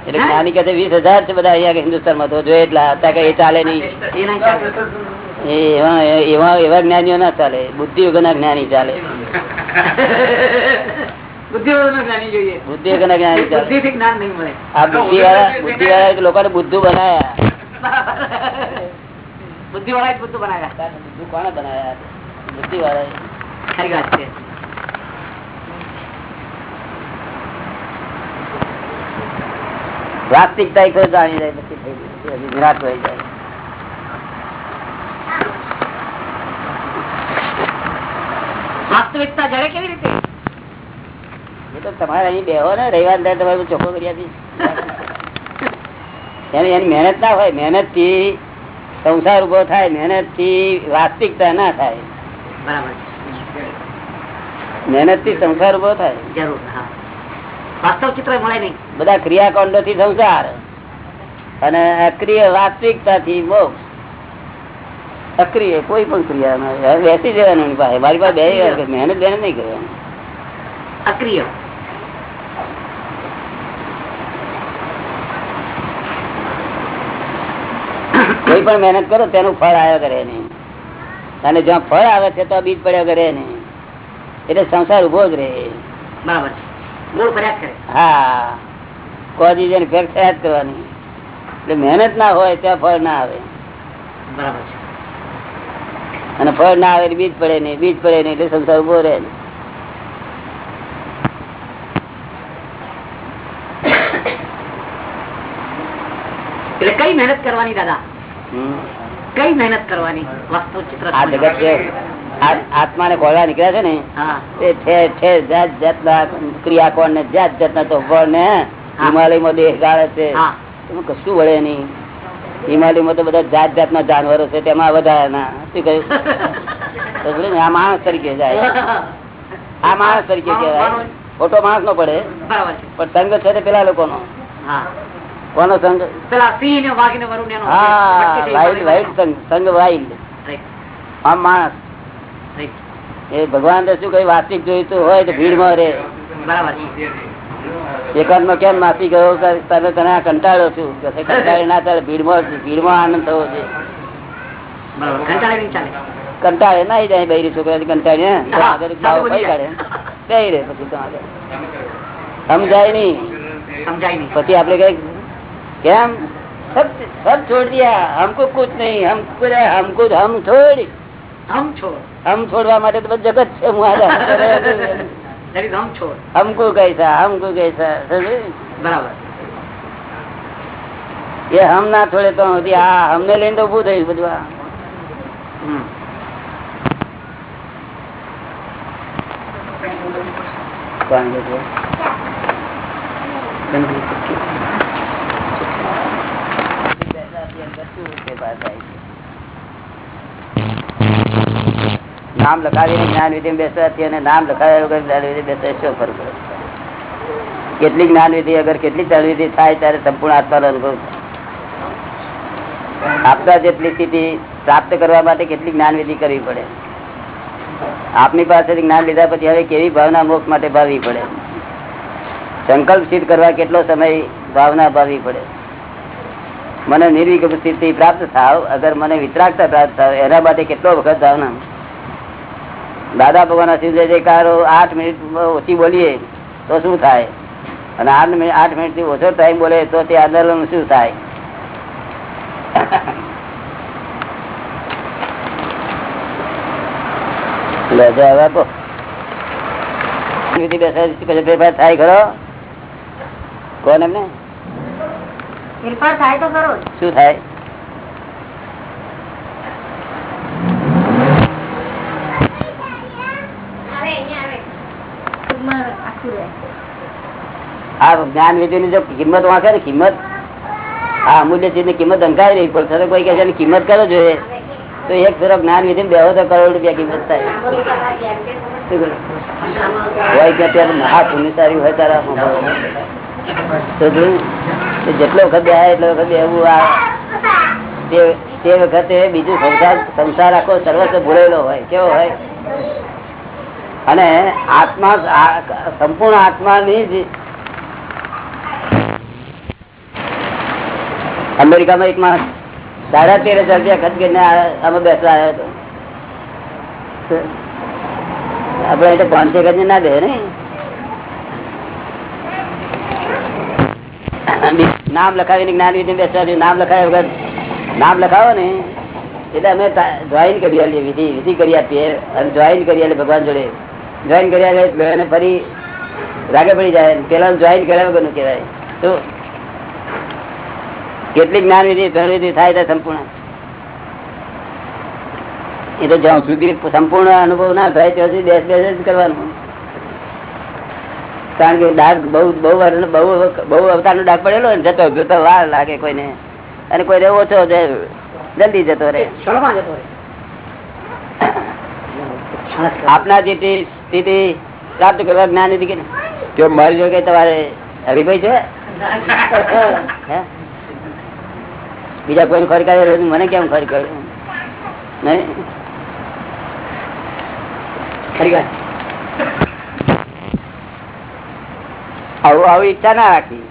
એટલે જ્ઞાની કે વીસ હજાર છે બધા અહીંયા હિન્દુસ્તાનમાં તો જોઈએ એટલા હતા કે એ ચાલે નહીં. એવા એવા એવા જ્ઞાનીઓ ના ચાલે. બુદ્ધિ વગરના જ્ઞાની ચાલે. બુદ્ધિ વગરનો જ્ઞાની વગરના જ્ઞાની ચાલે. બુદ્ધિથી જ્ઞાન નહીં મળે. આ બુદ્ધિ વાળા બુદ્ધિ વાળા લોકોને બુદ્ધુ બનાયા. બુદ્ધિ વાળા બુદ્ધુ બનાવ્યા. બુદ્ધુ કોને બનાયા બુદ્ધિ વાળા ખરી વાત છે. વાસ્તવિકતા એક જાણી જાય પછી થઈ ગયું. નિરાશ હોય જાય. વાસ્તવિકતા જડે કેવી રીતે? એ તો તમારે અહીં બેહો ને રવિવાર દે તમારે ચોખ્ખો કરી આપીશ. એની એની મહેનત ના હોય મહેનતથી સંસાર ઊભો થાય મહેનતથી વાસ્તવિકતા ના થાય. બરાબર. મહેનતથી સંસાર ઊભો થાય. જરૂર વાસ્તવ ચિત્ર મળે નહીં. બધા ક્રિયાકાંડો થી સંસાર અને અક્રિય વાસ્તવિકતા થી મોક્ષ. અક્રિય કોઈ પણ ક્રિયા બેસી જવાનું એની પાસે. મારી પાસે બે મહેનત બેન નહીં કરવાની. અક્રિય. કોઈ પણ મહેનત કરો તેનું ફળ આવ્યા કરે નહીં. અને જ્યાં ફળ આવે છે તો બીજ પડ્યા કરે નહીં. એટલે સંસાર ઊભો જ રહે. બરાબર હા. કોઝિજન ફેર થયા જ કરવાની. એટલે મહેનત ના હોય ત્યાં ફળ ના આવે. બરાબર છે. અને ફળ ના આવે બીજ પડે નહીં બીજ પડે નહીં એટલે સંસાર ઊભો રહે એટલે કઈ મહેનત કરવાની દાદા? કઈ મહેનત કરવાની વાસ્તવ ચિત્ર આ જગત છે આત્મા ને ખોલવા નીકળ્યા છે ને હા. તે ઠેર ઠેર જાત જાતના ક્રિયાકોણ ને જાત જાતના તોફાન ને હિમાલયમાં દેહ ગાળે છે કશું વળે નહીં. હિમાલયમાં તો બધા જાત જાતના જાનવરો છે તેમાં વધારાના શું કહ્યું? આ માણસ તરીકે જાય આ માણસ તરીકે કહેવાય. ખોટો માણસ નો પડે. પણ સંઘ છે તે પેલા લોકોનો. હા. કોનો સંઘ? સંઘ. વાઇલ્ડ. આમ માણસ. એ ભગવાન શું કઈ વાસ્તવિક જોઈતું હોય તો ભીડમાં રે બરાબર એકાંત માં કેમ નાસી ગયો કે તમે તને આ કંટાળ્યો છું કે છે કંટાળી ના ચાલે ભીડમાં ભીડમાં આનંદ થવો છે બરાબર કંટાળે નહીં ચાલે કંટાળે ના જાય બૈરી છોકરા કંટાળી ને તો હા, આગળ સાદું બાવો બની પડી જાય. કાઢે બેહી રહે પછી તો આગળ સમજાય નહીં સમજાય નહીં પછી આપડે કઈ કેમ સબ સબ છોડ દિયા हमको कुछ नहीं हमको हमको हम छोड़ હમ છોડ हम छोड़वा માટે તો બધું જગત છે હું આજા हमको कैसा हमको कैसा બરાબર એ હમ ના થોડે તો આ અમને લઈને તો ઉભું થયું બધું આ નામ લખાવીને જ્ઞાન વિધિ બેસવાથી અને નામ લખાવ્યા જ્ઞાન વિધિ બેસવા શું ફરક કેટલી જ્ઞાન વિધિ અગર કેટલી વિધિ થાય ત્યારે સંપૂર્ણ આત્માનો અનુભવ આપતા જેટલી સ્થિતિ પ્રાપ્ત કરવા માટે કેટલી જ્ઞાન કરવી પડે? આપની પાસેથી જ્ઞાન લીધા પછી હવે કેવી ભાવના મોક્ષ માટે ભાવવી પડે? સંકલ્પ સિદ્ધ કરવા કેટલો સમય ભાવના ભાવવી પડે? મને નિર્વિકલ્પ સ્થિતિ પ્રાપ્ત થાવ, અગર મને વિતરાગતા પ્રાપ્ત થાવ, એના માટે કેટલો વખત ભાવના? દાદા ભગવાન શિવ જયકારો આઠ મિનિટ ઓછી બોલીએ તો શું થાય? અને આઠ મિનિટ આઠ મિનિટથી ઓછો ટાઈમ બોલે તો તે આંદોલન શું થાય? ફેરફાર થાય ખરો? કોણ એમને? થાય તો શું થાય ટૂંકમાં આખું રહે. આ જ્ઞાન વિધિ ની જો કિંમત વાંકે ને કિંમત, આ અમૂલ્ય ચીજની કિંમત અંકાય રહી પણ કોઈ કહે છે કિંમત કરો જોઈએ. તો એક તરફ જ્ઞાન વિધિ બેહો તો કરોડ રૂપિયા કિંમત થાય. હોય તો વખત બીજું સંસાર આખો સર્વસ્વ ભૂલેલો હોય, કેવો હોય? અને આત્મા સંપૂર્ણ આત્માની અમેરિકામાં એક માણસ સાડા તેર હજાર રૂપિયા ખર્ચ કરીને આમાં બેસવા આવ્યો હતો. આપડે એટલે પાંચસો ખર્ચ ના દે ને. નામ લખાવીને જ્ઞાન વિધિ બેસવા નામ લખાવ્યા વગર નામ લખાવો ને એટલે અમે જોઈન કરી આપીએ વિધિ વિધિ કરી આપીએ. અને જોઈન કરી આપીએ ભગવાન જોડે. જોઈન કરી આપીએ ફરી રાગે પડી જાય. પેલા જોઈન કર્યા વગરનું કહેવાય. તો કેટલી જ્ઞાન વિધિ થાય તો સંપૂર્ણ. એ તો જ્યાં સુધી સંપૂર્ણ અનુભવ ના થાય ત્યાં સુધી બેસ બેસ જ કરવાનું. કારણ કે ડાઘ બહુ બહુ બહુ બહુ અવતારનો ડાક પડેલો ને જતો જતો વાર લાગે કોઈને. અને કોઈને ઓછો જલ્દી જતો રહે. આપના જે સ્થિતિ પ્રાપ્ત કરવા જ્ઞાન કે મારી જોડે? તમારે હરિભાઈ છે? હે? બીજા કોઈ ખરી કાઢે મને કેમ ખરી કાઢ્યું. આવું ઈચ્છા ના રાખી.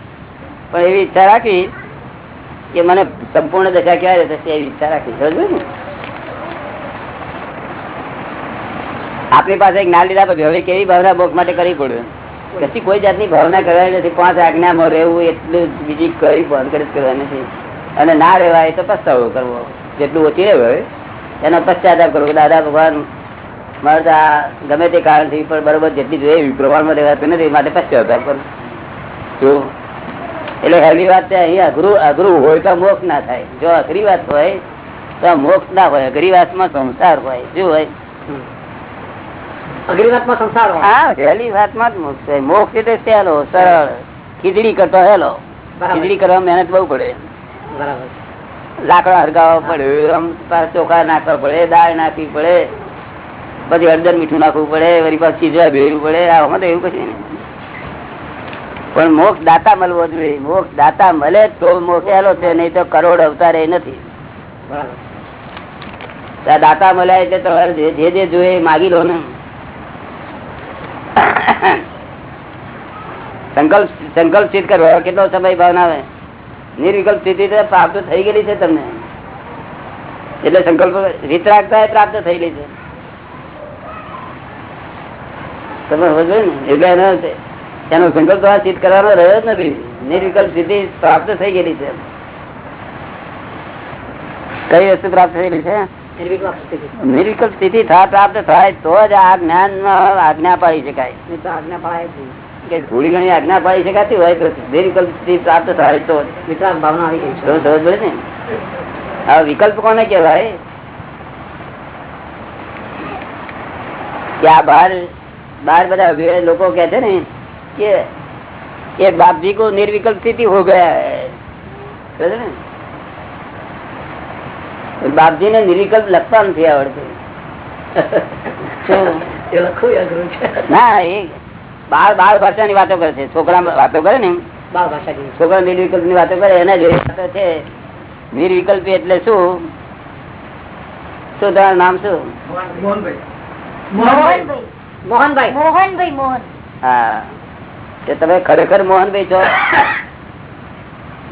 પણ એવી ઈચ્છા રાખી કે મને સંપૂર્ણ દશા ક્યારે થશે એવી ઈચ્છા રાખી. આપણી પાસે જ્ઞાન લીધા પછી હવે કેવી ભાવના બોક માટે કરવી પડે? પછી કોઈ જાતની ભાવના કરવાની નથી. પાંચ આજ્ઞામાં રહેવું, એટલું બીજી કઈ બંધ કરી નથી. અને ના રહેવાય તો પસ્તાવો કરવો. જેટલું ઓછી રહેવાય એનો પશ્ચાતાપ કરવો દાદા ભગવાન મારે તો આ ગમે તે કારણથી પણ બરોબર જેટલી જોઈએ એવી પ્રમાણમાં રહેવાતું નથી માટે પશ્ચાતાપ કરું જો એટલે હેલી વાત અહીં અઘરું અઘરું હોય તો મોક્ષ ના થાય. જો અઘરી વાત હોય તો મોક્ષ ના હોય. અઘરી વાતમાં સંસાર હોય. શું હોય? અઘરી વાતમાં સંસાર હોય. હા હેલી વાતમાં જ મોક્ષ હોય મોક્ષ એટલે સહેલો સરળ. ખીચડી કરતો હેલો. ખીચડી કરવા મહેનત બહુ પડે. લાકડા હરગાવવા પડે આમ ચોખા નાખવા પડે દાળ નાખવી પડે પછી હળદર મીઠું નાખવું પડે વળી પાછું ચીજવા ભેરવું પડે આમાં તો એવું કશું નહીં. પણ મોક્ષ દાતા મળવો જોઈએ. મોક્ષ દાતા મળે તો મોકેલો છે નહીં તો કરોડ અવતારે નથી. દાતા મળ્યા એટલે તમારે જે જે જોઈએ એ માગી લો ને. સંકલ્પ સંકલ્પ સિદ્ધ કરવા કેટલો સમય ભાવના આવે? નિર્વિકલ્પ સ્થિતિ પ્રાપ્ત થઈ ગયેલી છે તમને. એટલે સંકલ્પ વિતરાગતા એ પ્રાપ્ત થયેલી છે. તમે સમજો ને? એટલે એનો એનો સંકલ્પ સિદ્ધ કરવાનો રહ્યો જ નથી. નિર્વિકલ્પ સ્થિતિ પ્રાપ્ત થઈ ગયેલી છે. કઈ વસ્તુ પ્રાપ્ત થયેલી છે? નિર્વિકલ્પ સ્થિતિ. થાય પ્રાપ્ત થાય તો જ આ જ્ઞાન આજ્ઞા પાડી શકાય. આજ્ઞા નહીં. કે થોડી ઘણી આજ્ઞા પાડી શકાતી હોય તો નિર્વિકલ્પ સ્થિતિ પ્રાપ્ત થાય તો જ. વિતરાગ ભાવના આવી ગઈ છે. તો સમજ પડે ને આ વિકલ્પ કોને કહેવાય કે આ બહાર બહાર બધા વે- લોકો કે છે ને કે ये बाप जी को निर्विकल्प स्थिति हो गया है समझे ने? બાપજી ને નિર્વિકલ્પ લખતા નથી આવડતું શું? એ લખવું બાર ભાષા ના વાતો કરે છે. છોકરા વાતો કરે ને છોકરા નિર્વિકલ્પની વાતો. કરે એના જેવી વાતો છે. નિર્વિકલ્પી એટલે શું? શું તમારું નામ શું? મોહનભાઈ. મોહનભાઈ. મોહનભાઈ. મોહન. હા. તમે ખરેખર મોહનભાઈ છો?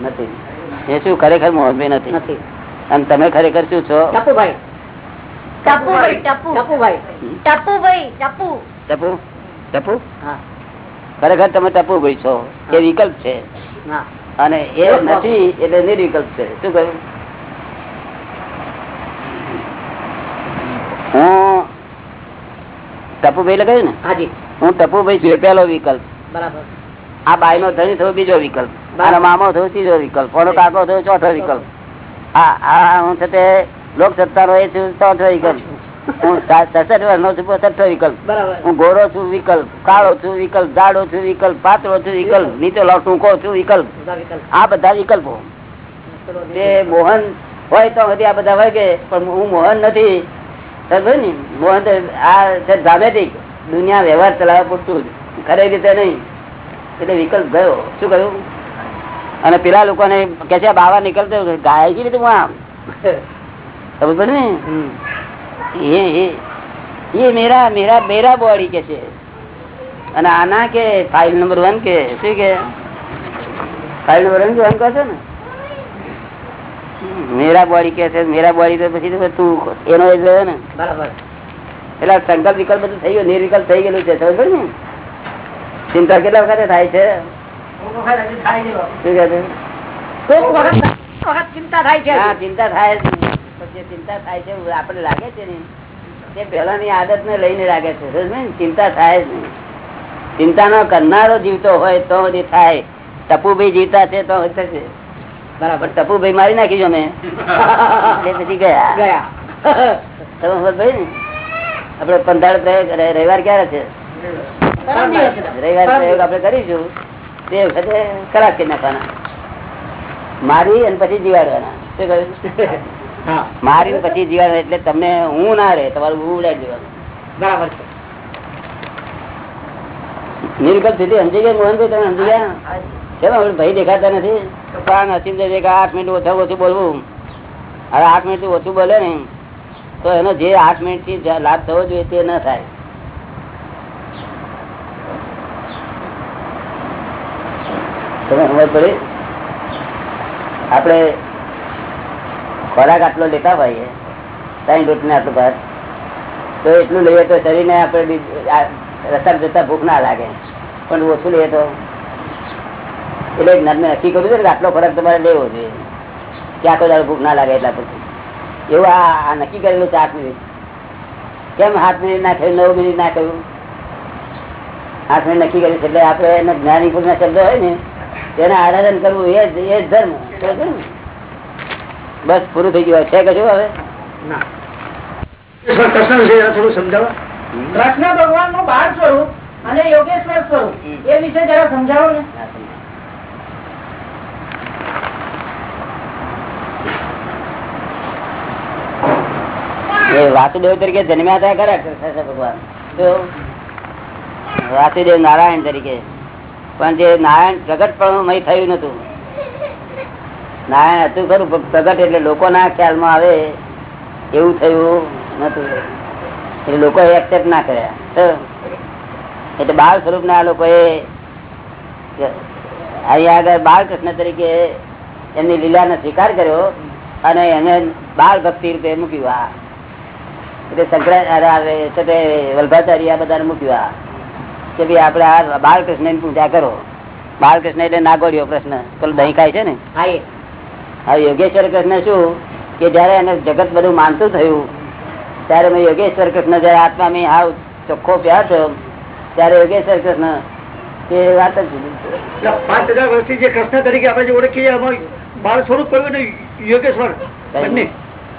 નથી. એ શું ખરેખર મોહનભાઈ નથી? નથી. અને તમે ખરેખર શું છો? ટપુભાઈ ટપુભાઈ ટપુ ટપુભાઈ ટપુભાઈ ટપુ ટપુ ટપુ ખરેખર તમે ટપુભાઈ છો. એ વિકલ્પ છે. અને એ નથી એટલે નિર્વિકલ્પ છે. શું કહ્યું? હું ટપુભાઈ લગાવ્યું ને? હાજી. હું ટપુભાઈ છું પેલો વિકલ્પ. બરાબર. આ બાઈ નો ધણી થયો બીજો વિકલ્પ. આનો મામો થયો ત્રીજો વિકલ્પ. ઓનો કાકો થયો ચોથો વિકલ્પ. હા હા હું છે તે લોકસત્તા નો એ છું ચોથો વિકલ્પ. હું સસઠ વર્ષનો છું સઠ્ઠો વિકલ્પ. હું ગોરો છું વિકલ્પ. કાળો છું વિકલ્પ. જાડો છું વિકલ્પ. પાતળો છું વિકલ્પ. નીચે ટૂંકો છું વિકલ્પ. આ બધા વિકલ્પો. તે મોહન હોય તો હજી આ બધા વર્ગે પણ હું મોહન નથી. ને મોહન તો આ છે ડ્રામેટિક દુનિયા વ્યવહાર ચલાવવા પૂરતું જ. ખરે રીતે નહીં? એટલે વિકલ્પ ગયો. શું કહ્યું? અને પેલા લોકોને કે છે બાવા નીકળતો ગાય છે રીતે હું આમ? સમજ ને? ये ये ये मेरा मेरा मेरा बॉडी के છે અને આના કે ફાઇલ નંબર વન કે શું કે ફાઇલ નંબર વન વન કહો છો ને મેરા બોડી કે છે મેરા બોડી તો પછી તો તું એનો એ રહ્યો ને બરાબર એટલે સંકલ્પ વિકલ્પ બધું થઈ ગયું નિર્વિકલ્પ થઈ ગયેલું છે સમજ ને ચિંતા કેટલા વખતે થાય છે અમુક વખત હજી થાય નહીં બાપુ. શું કહે છે? કોક વખત વખત ચિંતા થાય છે હા ચિંતા થાય જ નહીં. પછી જે ચિંતા થાય છે આપણે લાગે છે ને? તે પહેલાની આદત ને લઈને લાગે છે. ચિંતા થાય જ નહીં. ચિંતા નો કરનારો જીવતો હોય તો થાય. ટપુભાઈ જીવતા છે તો થશે. બરાબર. ટપુભાઈ મારી નાખી મેં એટલે પછી ગયા. ગયા. ખબર ને? આપડે પંદર પ્રયોગ રવિવાર ક્યારે છે? રવિવાર પ્રયોગ આપડે કરીશું. તે વખતે ખરાબ કરી નાખવાના. મારી અને પછી જીવાડવાના. શું કહ્યું? મારી પછી જીવાનું એટલે તમને હું ના રહે તમારું હું ઉડાડી દેવાનું. બરાબર છે. નિર્ગત સ્થિતિ સમજી ગયા મોહનભાઈ તમે સમજી ગયા? ભાઈ દેખાતા નથી? પણ અસીમ છે કે આઠ મિનિટ ઓછા ઓછું બોલવું. હવે આઠ મિનિટ ઓછું બોલે ને તો એનો જે આઠ મિનિટથી લાભ થવો જોઈએ તે ન થાય. તમે સમજ પડી? આપણે ખોરાક આટલો લેતા હોઈએ ત્રણ રોટને આટલું ભાત તો એટલું લઈએ તો શરીરને આપણે રસ્તા જતા ભૂખ ના લાગે. પણ ઓછું લઈએ તો, એટલે એક નક્કી કર્યું છે કે આટલો ખોરાક તમારે લેવો જોઈએ. ક્યાં કોઈ દાડો ભૂખ ના લાગે એટલા પછી એવું આ નક્કી કરેલું છે આઠ મિનિટ કેમ આઠ મિનિટ ના થયું નવ મિનિટ ના થયું આઠ મિનિટ નક્કી કર્યું છે. એટલે આપણે એને જ્ઞાની પુરુષના શબ્દ હોય ને, તેને આરાધન કરવું એ જ ધર્મ. ને? બસ પૂરું થઈ ગયું. છે કશું હવે? કૃષ્ણ વિશે થોડું સમજાવો. કૃષ્ણ ભગવાનનું બાળ સ્વરૂપ અને યોગેશ્વર સ્વરૂપ. એ વિશે જરા સમજાવો ને. એ વાસુદેવ તરીકે જન્મ્યા હતા ખરા કૃષ્ણ ભગવાન. તો વાસુદેવ નારાયણ તરીકે. પણ જે નારાયણ પ્રગટ પણ થયું નતું. નારાયણ હતું ખરું પ્રગટ એટલે લોકોના ખ્યાલમાં આવે. એવું થયું નતું. લોકો એક્સેપ્ટ ના કર્યા. એટલે બાળ સ્વરૂપ ના લોકોએ અહીંયા આગળ બાળકૃષ્ણ તરીકે એમની લીલાનો સ્વીકાર કર્યો અને એને બાળ ભક્તિ રૂપે મૂક્યું આ. એટલે શંકરાચાર્ય વલ્ભાચાર્ય આ બધાને મૂક્યું આ. કે ભાઈ આપણે આ બાળકૃષ્ણની પૂજા કરો. બાળકૃષ્ણ એટલે નાગોડિયો પ્રશ્ન. પેલો દહીં ખાય છે ને? હવે યોગેશ્વર કૃષ્ણ શું? કે જયારે એને જગત બધું માનતું થયું ત્યારે મેં યોગેશ્વર કૃષ્ણ જયારે આત્મા મેં આ ચોખ્ખો પ્યાર થયો ત્યારે યોગેશ્વર કૃષ્ણ એ વાત જ પાંચ હજાર વર્ષથી જે કૃષ્ણ તરીકે આપણે જે ઓળખીએ બાળ સ્વરૂપ કર્યું ને? યોગેશ્વર બંને.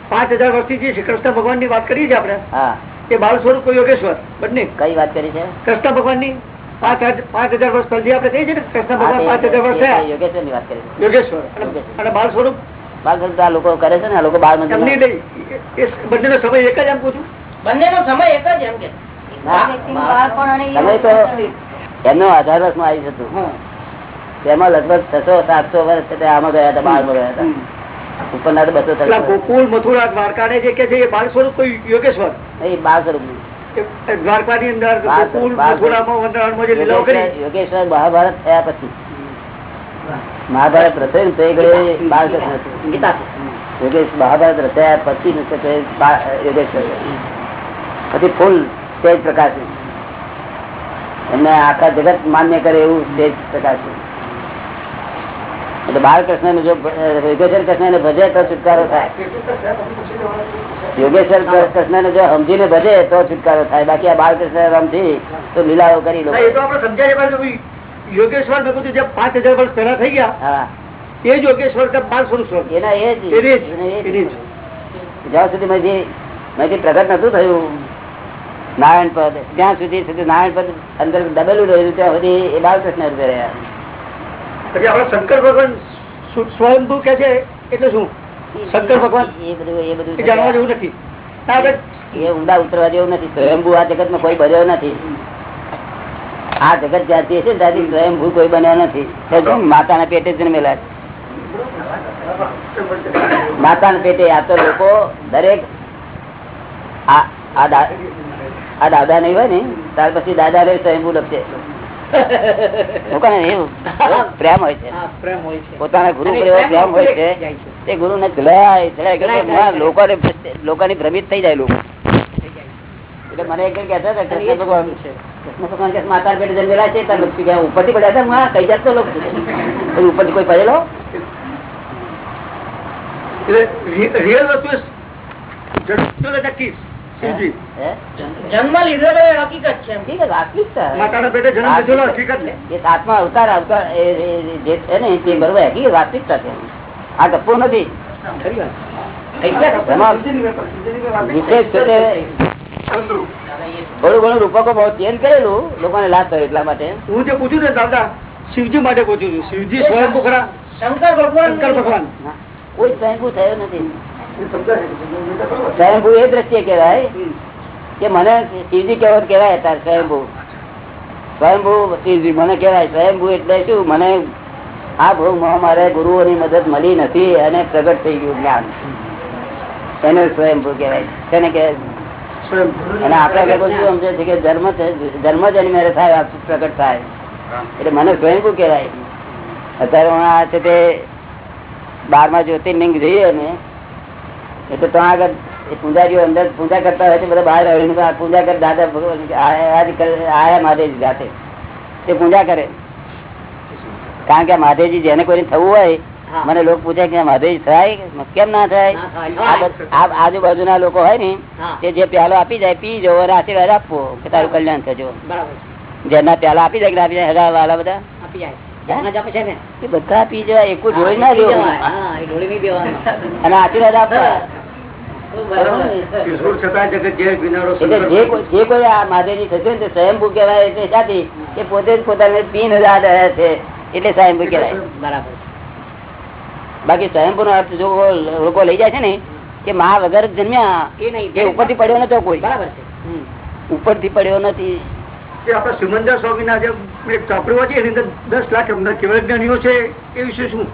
પાંચ હજાર વર્ષથી જે કૃષ્ણ ભગવાનની વાત કરીએ છીએ આપણે હા. એ બાળ સ્વરૂપ યોગેશ્વર બંને. કઈ વાત કરી છે? કૃષ્ણ ભગવાનની પાંચ હજાર- પાંચ વર્ષ પહેલી આપણે કહીએ છીએ કૃષ્ણ હા, ભગવાન પાંચ હજાર વર્ષ યોગેશ્વરની વાત કરી યોગેશ્વર. અને- અને બાળ સ્વરૂપ? બાળ સ્વરૂપ આ લોકો કરે છે ને આ લોકો બાળ મંદિર એમની નહીં સમય એક જ એમ પૂછું બંનેનો સમય એક જ એમ કે. વ્યક્તિનું બાળપણ અને તમે તો એમનો હજાર વર્ષમાં આવી જતું તેમાં લગભગ છસો સાતસો વર્ષ છે આમાં ગયા હતા બાળમાં ગયા હતા. ઉપરના તો બસો ગોકુલ મથુરા દ્વારકા ને જે કે છે એ બાળ સ્વરૂપ કોઈ યોગેશ્વર? એ બાળ સ્વરૂપનું. અંદર યોગેશ્વર યોગેશ્વર મહાભારત થયા પછી. મહાભારત રચાયું તો યોગેશ મહાભારત રચાયા પછી યોગેશ્વર પછી ફૂલ તેજ પ્રકાશ એમને આખા જગત માન્ય કરે એવું તેજ પ્રકાશ એટલે બાળકૃષ્ણ જો યોગેશ્વર કૃષ્ણ ને ભજે તો છુટકારો થાય. યોગેશ્વર કૃષ્ણ ને જો સમજીને ભજે તો છુટકારો થાય. બાકી આ બાળકૃષ્ણ રમથી તો લીલાઓ કરી લો યોગેશ્વર જે પાંચ હજાર વર્ષ પહેલા થઈ ગયા હા. એ જ યોગેશ્વર એના એ જ. જ્યાં સુધી મેં મેં પ્રગટ નતું થયું નારાયણ પદ ત્યાં સુધી સુધી નારાયણ પદ અંદર દબેલું રહ્યું ત્યાં સુધી એ બાળકૃષ્ણ રૂપે રહ્યા. પછી આપડે શંકર ભગવાન સ્વયંભૂ કે છે એટલે શું? શંકર ભગવાન? એ બધું એ બધું જાણવા જેવું નથી. એ ઊંડા ઉતરવા જેવું નથી. સ્વયંભૂ આ જગતમાં કોઈ બન્યો નથી. આ જગત જ્યાંથી છે ત્યાંથી સ્વયંભૂ કોઈ બન્યો નથી. માતાના પેટે જન્મેલા માતાના પેટે આ તો લોકો દરેક આ દાદા નહીં હોય ને ત્યાર પછી દાદા રે સ્વયંભૂ લખશે પ્રેમ હોય છે. હા, પ્રેમ હોય છે. પોતાના ગુરુ પ્રેમ હોય છે. તે ગુરુ ને ચલાય ચલાય કરે લોકોને ભ્રમિત થઈ જાય લોકો. એટલે મને એક જણ હતા કૃષ્ણ ભગવાન કૃષ્ણ ભગવાન કે માતા પેટે જન્મેલા છે તાર લક્ષ્મી કે ઉપરથી પડ્યા હતા હું કઈ જાતનો લોકો? ઉપરથી કોઈ પડેલો? રિયલ વસ્તુ જડતો નક્કી? જન્મ લીધેલો એ હકીકત છે. સાતમા અવતાર અવતાર જે છે ને તે બરોબર હકીકત વાસ્તવિકતા છે? આ ગપ્પો નથી. થોડું ઘણું રૂપકો બહુ ચેન્જ કરેલું લોકોને લાભ થયો એટલા માટે. હું જે પૂછ્યું ને દાદા શિવજી માટે પૂછું છું. શિવજી શંકર ભગવાન શંકર ભગવાન. કોઈ સ્વયંભૂ થયો નથી. સ્વયંભૂ એ દ્રષ્ટિએ કેવાય કે મને શિવજી કેવો કેવાય તાર સ્વયંભૂ. સ્વયંભૂ શિવજી મને કેવાય સ્વયંભૂ એટલે શું? મને આ ભૂમાં મારે ગુરુઓની મદદ મળી નથી અને પ્રગટ થઈ ગયું જ્ઞાન. એને સ્વયંભૂ કેવાય તેને કહેવાય અને આપણા લોકો શું સમજે છે કે ધર્મ ધર્મ જન્મે થાય પ્રગટ થાય. એટલે મને સ્વયંભૂ કેવાય અત્યારે હું આ છે તે બારમા જ્યોતિર્લિંગ જઈએ ને એટલે તો આગળ પૂજારીઓ અંદર પૂજા કરતા હોય છે બધા બહાર પૂજા કરે દાદા ભગવાન આયા મહાદેવજી જાતે. તે પૂજા કરે. કારણ કે મહાદેવજી જેને કોઈને થવું હોય મને લોકો પૂછે કે મહાદેવજી થાય કેમ ના થાય? આજુબાજુના લોકો હોય ને તે જે પ્યાલો આપી જાય પી જવો અને આશીર્વાદ આપવો કે તારું કલ્યાણ થજો. જેના પ્યાલા આપી જાય કે આપી જાય હજાર વાળા બધા આપી જાય. બધા પી જવાય એક જોઈ ના જવાય. હા, એ ઢોળી નહીં દેવાનું. અને આશીર્વાદ આપવા જે એટલે કોઈ- આ મહાદેવજી થશે ને સ્વયંભૂ કહેવાય એટલે સાથી એ પોતે જ પોતાને પીન હજાર રહ્યા છે. એટલે સ્વયંભૂ કહેવાય. બરાબર. બાકી સ્વયંભૂ નો અર્થ જો લોકો લઈ જાય છે ને કે મા વગર જ જન્મ્યા એ નહીં એ ઉપરથી પડ્યો નતો કોઈ. બરાબર છે. ઉપર ઉપરથી પડ્યો નથી. જે આપણા સુમંદર સ્વામીના જે એક ચોપડી વાંચી એની અંદર દસ લાખ અમદાવાદ કેવળ જ્ઞાનીઓ છે, એ વિશે શું?